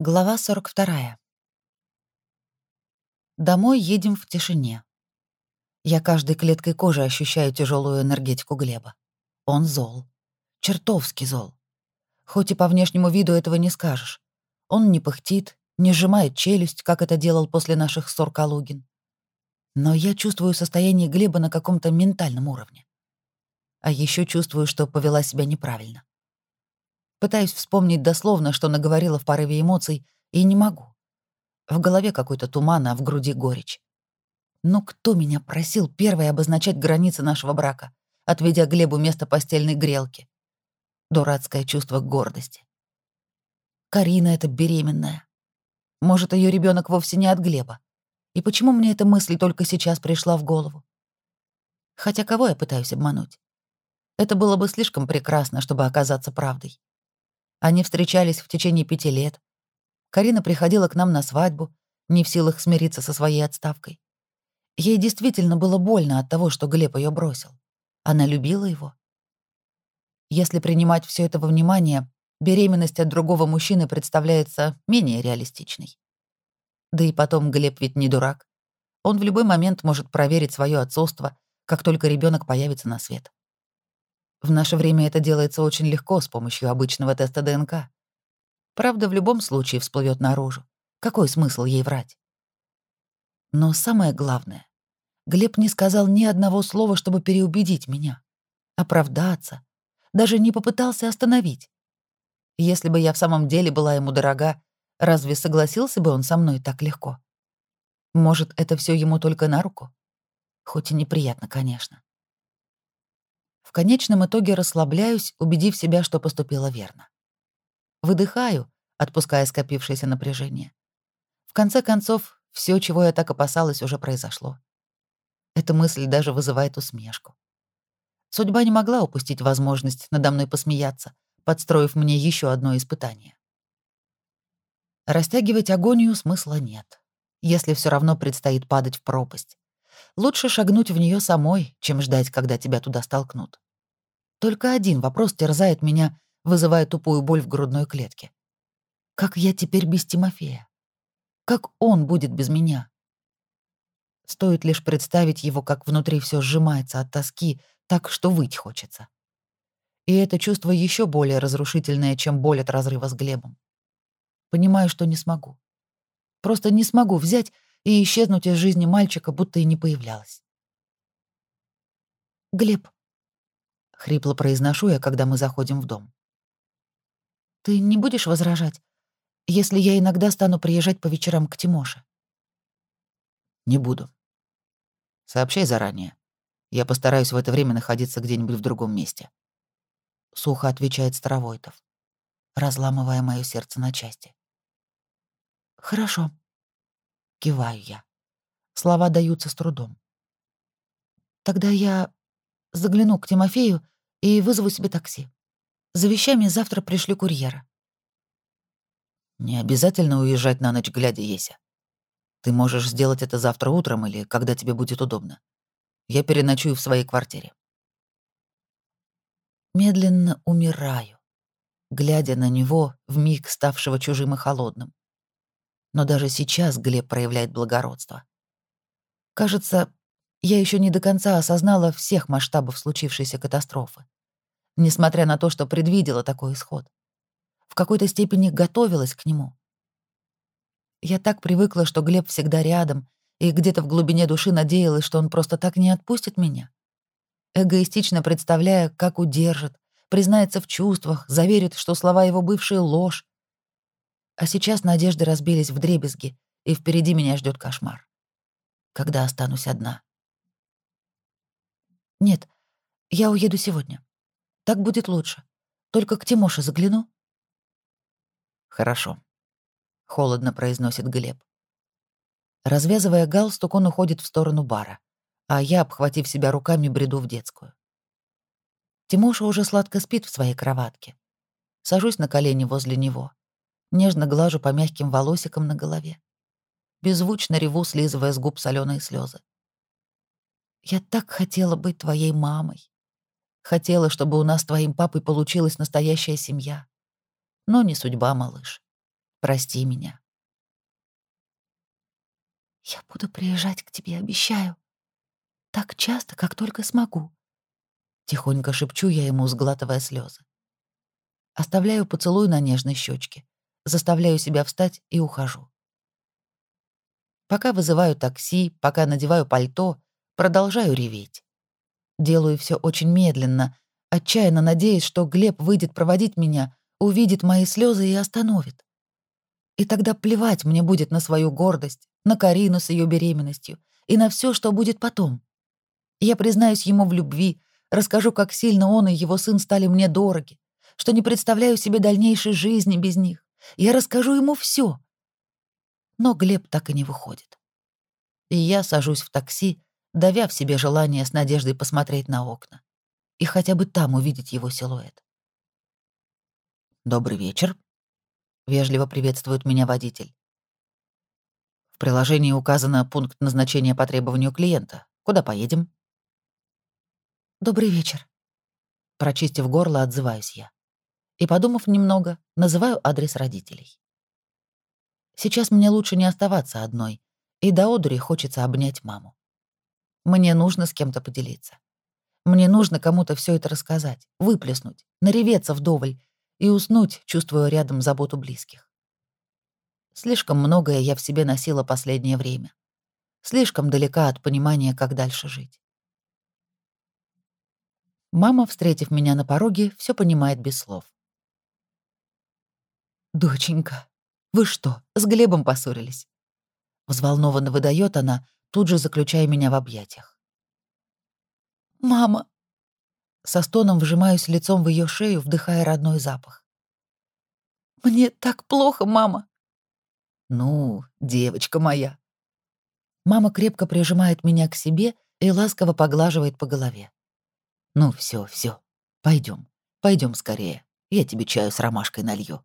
Глава 42. Домой едем в тишине. Я каждой клеткой кожи ощущаю тяжелую энергетику Глеба. Он зол. Чертовски зол. Хоть и по внешнему виду этого не скажешь. Он не пыхтит, не сжимает челюсть, как это делал после наших ссор Калугин. Но я чувствую состояние Глеба на каком-то ментальном уровне. А еще чувствую, что повела себя неправильно. Пытаюсь вспомнить дословно, что наговорила в порыве эмоций, и не могу. В голове какой-то туман, а в груди горечь. Но кто меня просил первой обозначать границы нашего брака, отведя Глебу место постельной грелки? Дурацкое чувство гордости. Карина эта беременная. Может, ее ребенок вовсе не от Глеба. И почему мне эта мысль только сейчас пришла в голову? Хотя кого я пытаюсь обмануть? Это было бы слишком прекрасно, чтобы оказаться правдой. Они встречались в течение пяти лет. Карина приходила к нам на свадьбу, не в силах смириться со своей отставкой. Ей действительно было больно от того, что Глеб ее бросил. Она любила его. Если принимать все это во внимание, беременность от другого мужчины представляется менее реалистичной. Да и потом Глеб ведь не дурак. Он в любой момент может проверить свое отцовство, как только ребенок появится на свет. В наше время это делается очень легко с помощью обычного теста ДНК. Правда, в любом случае всплывет наружу. Какой смысл ей врать? Но самое главное, Глеб не сказал ни одного слова, чтобы переубедить меня, оправдаться, даже не попытался остановить. Если бы я в самом деле была ему дорога, разве согласился бы он со мной так легко? Может, это все ему только на руку? Хоть и неприятно, конечно. В конечном итоге расслабляюсь, убедив себя, что поступила верно. Выдыхаю, отпуская скопившееся напряжение. В конце концов, все, чего я так опасалась, уже произошло. Эта мысль даже вызывает усмешку. Судьба не могла упустить возможность надо мной посмеяться, подстроив мне еще одно испытание. Растягивать агонию смысла нет, если все равно предстоит падать в пропасть. Лучше шагнуть в нее самой, чем ждать, когда тебя туда столкнут. Только один вопрос терзает меня, вызывая тупую боль в грудной клетке. Как я теперь без Тимофея? Как он будет без меня? Стоит лишь представить его, как внутри все сжимается от тоски, так что выть хочется. И это чувство еще более разрушительное, чем боль от разрыва с Глебом. Понимаю, что не смогу. Просто не смогу взять и исчезнуть из жизни мальчика, будто и не появлялась. «Глеб», — хрипло произношу я, когда мы заходим в дом. «Ты не будешь возражать, если я иногда стану приезжать по вечерам к Тимоше?» «Не буду. Сообщай заранее. Я постараюсь в это время находиться где-нибудь в другом месте». Сухо отвечает Старовойтов, разламывая мое сердце на части. «Хорошо», Киваю я. Слова даются с трудом. Тогда я загляну к Тимофею и вызову себе такси. За вещами завтра пришлю курьера. Не обязательно уезжать на ночь глядя, Еся. Ты можешь сделать это завтра утром или когда тебе будет удобно. Я переночую в своей квартире. Медленно умираю, глядя на него, в миг ставшего чужим и холодным но даже сейчас Глеб проявляет благородство. Кажется, я еще не до конца осознала всех масштабов случившейся катастрофы, несмотря на то, что предвидела такой исход. В какой-то степени готовилась к нему. Я так привыкла, что Глеб всегда рядом, и где-то в глубине души надеялась, что он просто так не отпустит меня. Эгоистично представляя, как удержит, признается в чувствах, заверит, что слова его бывшие — ложь, а сейчас надежды разбились в дребезги, и впереди меня ждет кошмар. Когда останусь одна? Нет, я уеду сегодня. Так будет лучше. Только к Тимоше загляну. Хорошо, холодно произносит Глеб. Развязывая галстук, он уходит в сторону бара, а я, обхватив себя руками, бреду в детскую. Тимоша уже сладко спит в своей кроватке. Сажусь на колени возле него нежно глажу по мягким волосикам на голове. Беззвучно реву, слизывая с губ соленые слезы. «Я так хотела быть твоей мамой. Хотела, чтобы у нас с твоим папой получилась настоящая семья. Но не судьба, малыш. Прости меня. Я буду приезжать к тебе, обещаю. Так часто, как только смогу. Тихонько шепчу я ему, сглатывая слезы. Оставляю поцелуй на нежной щечке, заставляю себя встать и ухожу. Пока вызываю такси, пока надеваю пальто, продолжаю реветь. Делаю все очень медленно, отчаянно надеясь, что Глеб выйдет проводить меня, увидит мои слезы и остановит. И тогда плевать мне будет на свою гордость, на Карину с ее беременностью и на все, что будет потом. Я признаюсь ему в любви, расскажу, как сильно он и его сын стали мне дороги, что не представляю себе дальнейшей жизни без них. Я расскажу ему все. Но Глеб так и не выходит. И я сажусь в такси, давя в себе желание с надеждой посмотреть на окна и хотя бы там увидеть его силуэт. «Добрый вечер», Вежливо приветствует меня водитель. В приложении указано пункт назначения по требованию клиента. Куда поедем? Добрый вечер. Прочистив горло, отзываюсь я. И, подумав немного, называю адрес родителей. Сейчас мне лучше не оставаться одной, и до одури хочется обнять маму. Мне нужно с кем-то поделиться. Мне нужно кому-то все это рассказать, выплеснуть, нареветься вдоволь и уснуть, чувствуя рядом заботу близких. Слишком многое я в себе носила последнее время. Слишком далека от понимания, как дальше жить. Мама, встретив меня на пороге, все понимает без слов. «Доченька, вы что, с Глебом поссорились?» Взволнованно выдает она, тут же заключая меня в объятиях. «Мама, со стоном вжимаюсь лицом в ее шею, вдыхая родной запах. «Мне так плохо, мама!» «Ну, девочка моя!» Мама крепко прижимает меня к себе и ласково поглаживает по голове. «Ну все, все, пойдем, пойдем скорее, я тебе чаю с ромашкой налью».